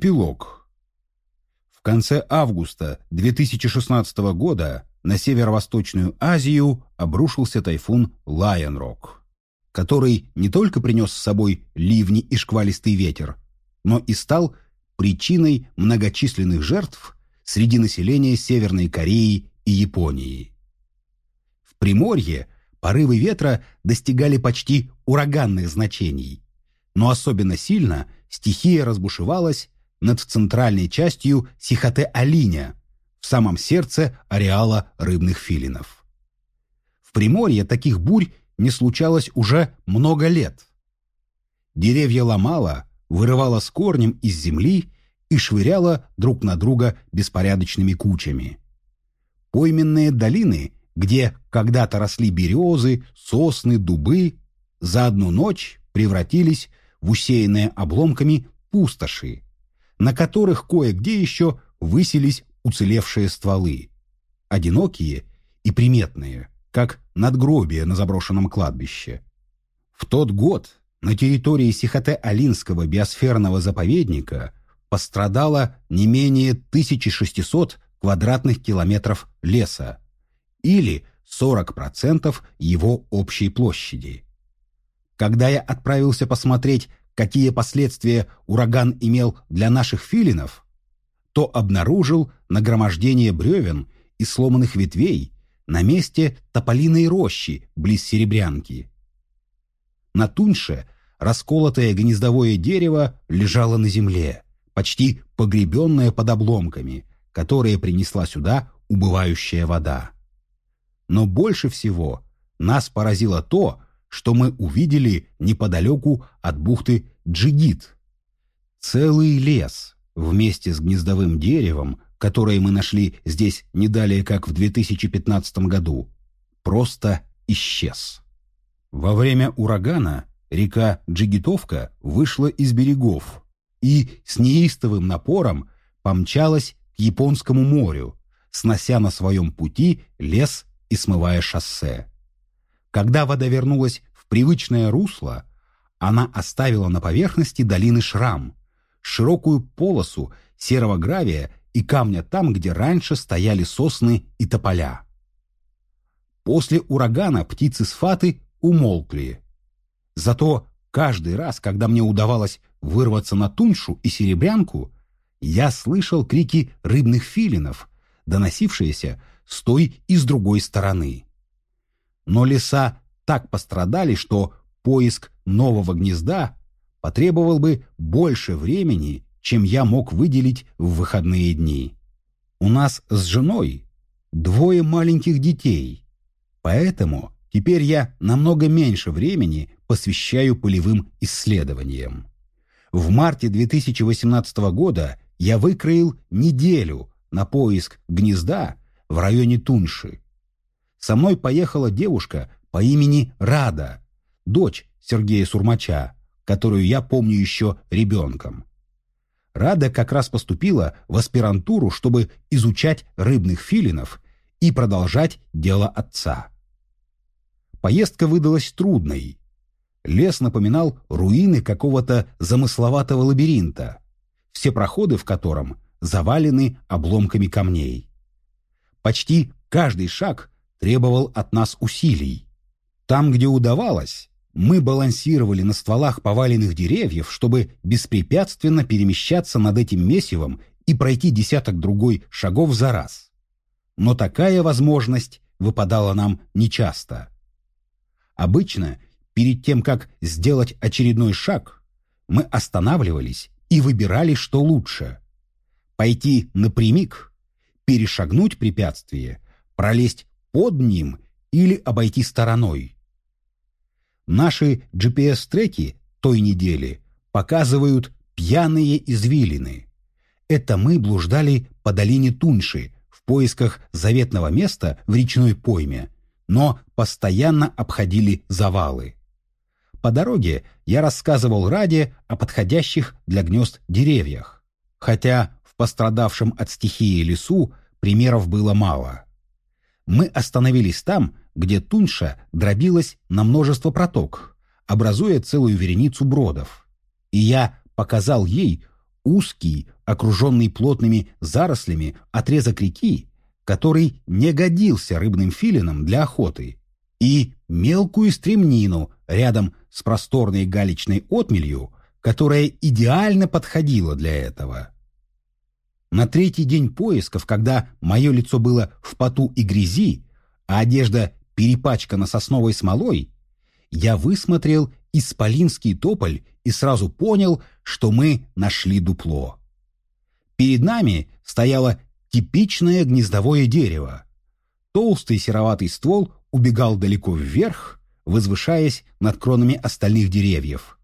Эпилог. В конце августа 2016 года на северо-восточную Азию обрушился тайфун Лайонрок, который не только принес с собой ливни и шквалистый ветер, но и стал причиной многочисленных жертв среди населения Северной Кореи и Японии. В Приморье порывы ветра достигали почти ураганных значений, но особенно сильно стихия разбушевалась над центральной частью Сихоте-Алиня, в самом сердце ареала рыбных филинов. В Приморье таких бурь не случалось уже много лет. Деревья ломала, вырывала с корнем из земли и швыряла друг на друга беспорядочными кучами. Пойменные долины, где когда-то росли березы, сосны, дубы, за одну ночь превратились в усеянные обломками пустоши, на которых кое-где еще высились уцелевшие стволы, одинокие и приметные, как надгробие на заброшенном кладбище. В тот год на территории Сихоте-Алинского биосферного заповедника пострадало не менее 1600 квадратных километров леса или 40% его общей площади. Когда я отправился посмотреть, какие последствия ураган имел для наших филинов, то обнаружил нагромождение бревен и сломанных ветвей на месте тополиной рощи близ Серебрянки. На туньше расколотое гнездовое дерево лежало на земле, почти погребенное под обломками, которые принесла сюда убывающая вода. Но больше всего нас поразило то, что мы увидели неподалеку от бухты Джигит. Целый лес вместе с гнездовым деревом, которое мы нашли здесь не далее, как в 2015 году, просто исчез. Во время урагана река Джигитовка вышла из берегов и с неистовым напором помчалась к Японскому морю, снося на своем пути лес и смывая шоссе. Когда вода вернулась в привычное русло, она оставила на поверхности долины шрам, широкую полосу серого гравия и камня там, где раньше стояли сосны и тополя. После урагана птицы с фаты умолкли. Зато каждый раз, когда мне удавалось вырваться на туншу и серебрянку, я слышал крики рыбных филинов, доносившиеся с той и с другой стороны. Но леса так пострадали, что поиск нового гнезда потребовал бы больше времени, чем я мог выделить в выходные дни. У нас с женой двое маленьких детей, поэтому теперь я намного меньше времени посвящаю полевым исследованиям. В марте 2018 года я выкроил неделю на поиск гнезда в районе Тунши. Со мной поехала девушка по имени Рада, дочь Сергея Сурмача, которую я помню еще ребенком. Рада как раз поступила в аспирантуру, чтобы изучать рыбных филинов и продолжать дело отца. Поездка выдалась трудной. Лес напоминал руины какого-то замысловатого лабиринта, все проходы в котором завалены обломками камней. Почти каждый шаг требовал от нас усилий. Там, где удавалось, мы балансировали на стволах поваленных деревьев, чтобы беспрепятственно перемещаться над этим месивом и пройти десяток-другой шагов за раз. Но такая возможность выпадала нам нечасто. Обычно, перед тем, как сделать очередной шаг, мы останавливались и выбирали, что лучше. Пойти напрямик, перешагнуть препятствие, пролезть под ним или обойти стороной – Наши GPS-треки той недели показывают пьяные извилины. Это мы блуждали по долине Тунши в поисках заветного места в речной пойме, но постоянно обходили завалы. По дороге я рассказывал Раде о подходящих для гнезд деревьях, хотя в пострадавшем от стихии лесу примеров было мало. Мы остановились там, где Тунша дробилась на множество проток, образуя целую вереницу бродов. И я показал ей узкий, окруженный плотными зарослями отрезок реки, который не годился рыбным филинам для охоты, и мелкую стремнину рядом с просторной галечной отмелью, которая идеально подходила для этого. На третий день поисков, когда мое лицо было в поту и грязи, а одежда перепачкана сосновой смолой, я высмотрел исполинский тополь и сразу понял, что мы нашли дупло. Перед нами стояло типичное гнездовое дерево. Толстый сероватый ствол убегал далеко вверх, возвышаясь над кронами остальных деревьев,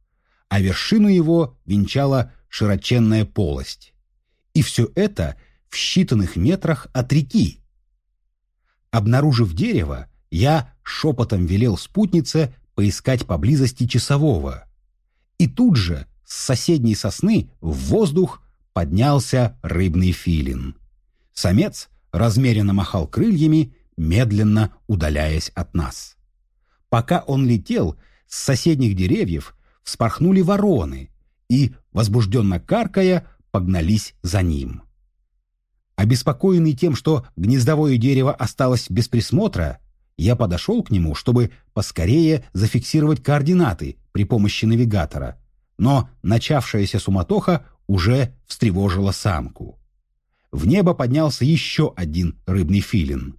а вершину его венчала широченная полость. И все это в считанных метрах от реки. Обнаружив дерево, я шепотом велел спутнице поискать поблизости часового. И тут же с соседней сосны в воздух поднялся рыбный филин. Самец размеренно махал крыльями, медленно удаляясь от нас. Пока он летел, с соседних деревьев вспорхнули вороны и, возбужденно каркая, погнались за ним. Обеспокоенный тем, что гнездовое дерево осталось без присмотра, я подошел к нему, чтобы поскорее зафиксировать координаты при помощи навигатора, но начавшаяся суматоха уже встревожила самку. В небо поднялся еще один рыбный филин.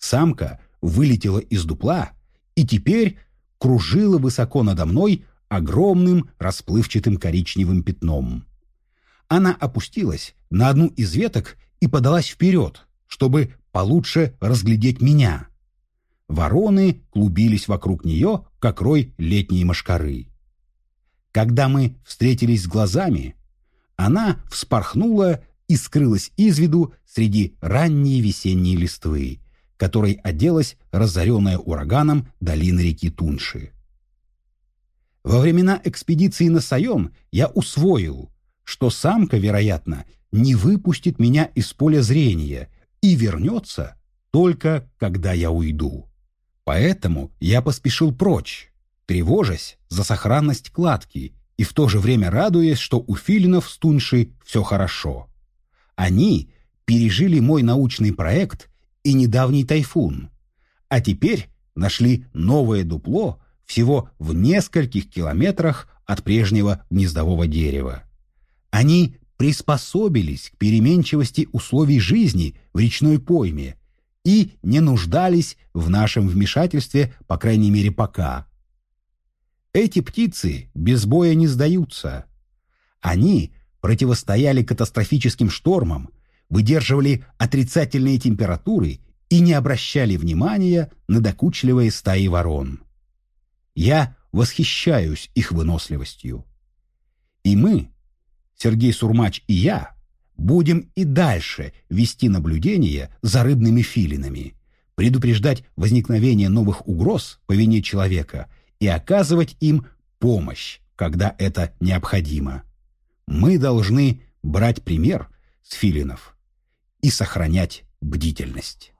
Самка вылетела из дупла и теперь кружила высоко надо мной огромным расплывчатым коричневым пятном. Она опустилась на одну из веток и подалась вперед, чтобы получше разглядеть меня. Вороны клубились вокруг нее, как рой летней мошкары. Когда мы встретились глазами, она вспорхнула и скрылась из виду среди ранней весенней листвы, которой оделась разоренная ураганом долина реки Тунши. Во времена экспедиции на Сайон я усвоил, что самка, вероятно, не выпустит меня из поля зрения и вернется только когда я уйду. Поэтому я поспешил прочь, тревожась за сохранность кладки и в то же время радуясь, что у филинов с Тунши все хорошо. Они пережили мой научный проект и недавний тайфун, а теперь нашли новое дупло всего в нескольких километрах от прежнего гнездового дерева. Они приспособились к переменчивости условий жизни в речной пойме и не нуждались в нашем вмешательстве, по крайней мере, пока. Эти птицы без боя не сдаются. Они противостояли катастрофическим штормам, выдерживали отрицательные температуры и не обращали внимания на докучливые стаи ворон. Я восхищаюсь их выносливостью. И мы, Сергей Сурмач и я будем и дальше вести наблюдение за рыбными филинами, предупреждать возникновение новых угроз по вине человека и оказывать им помощь, когда это необходимо. Мы должны брать пример с филинов и сохранять бдительность.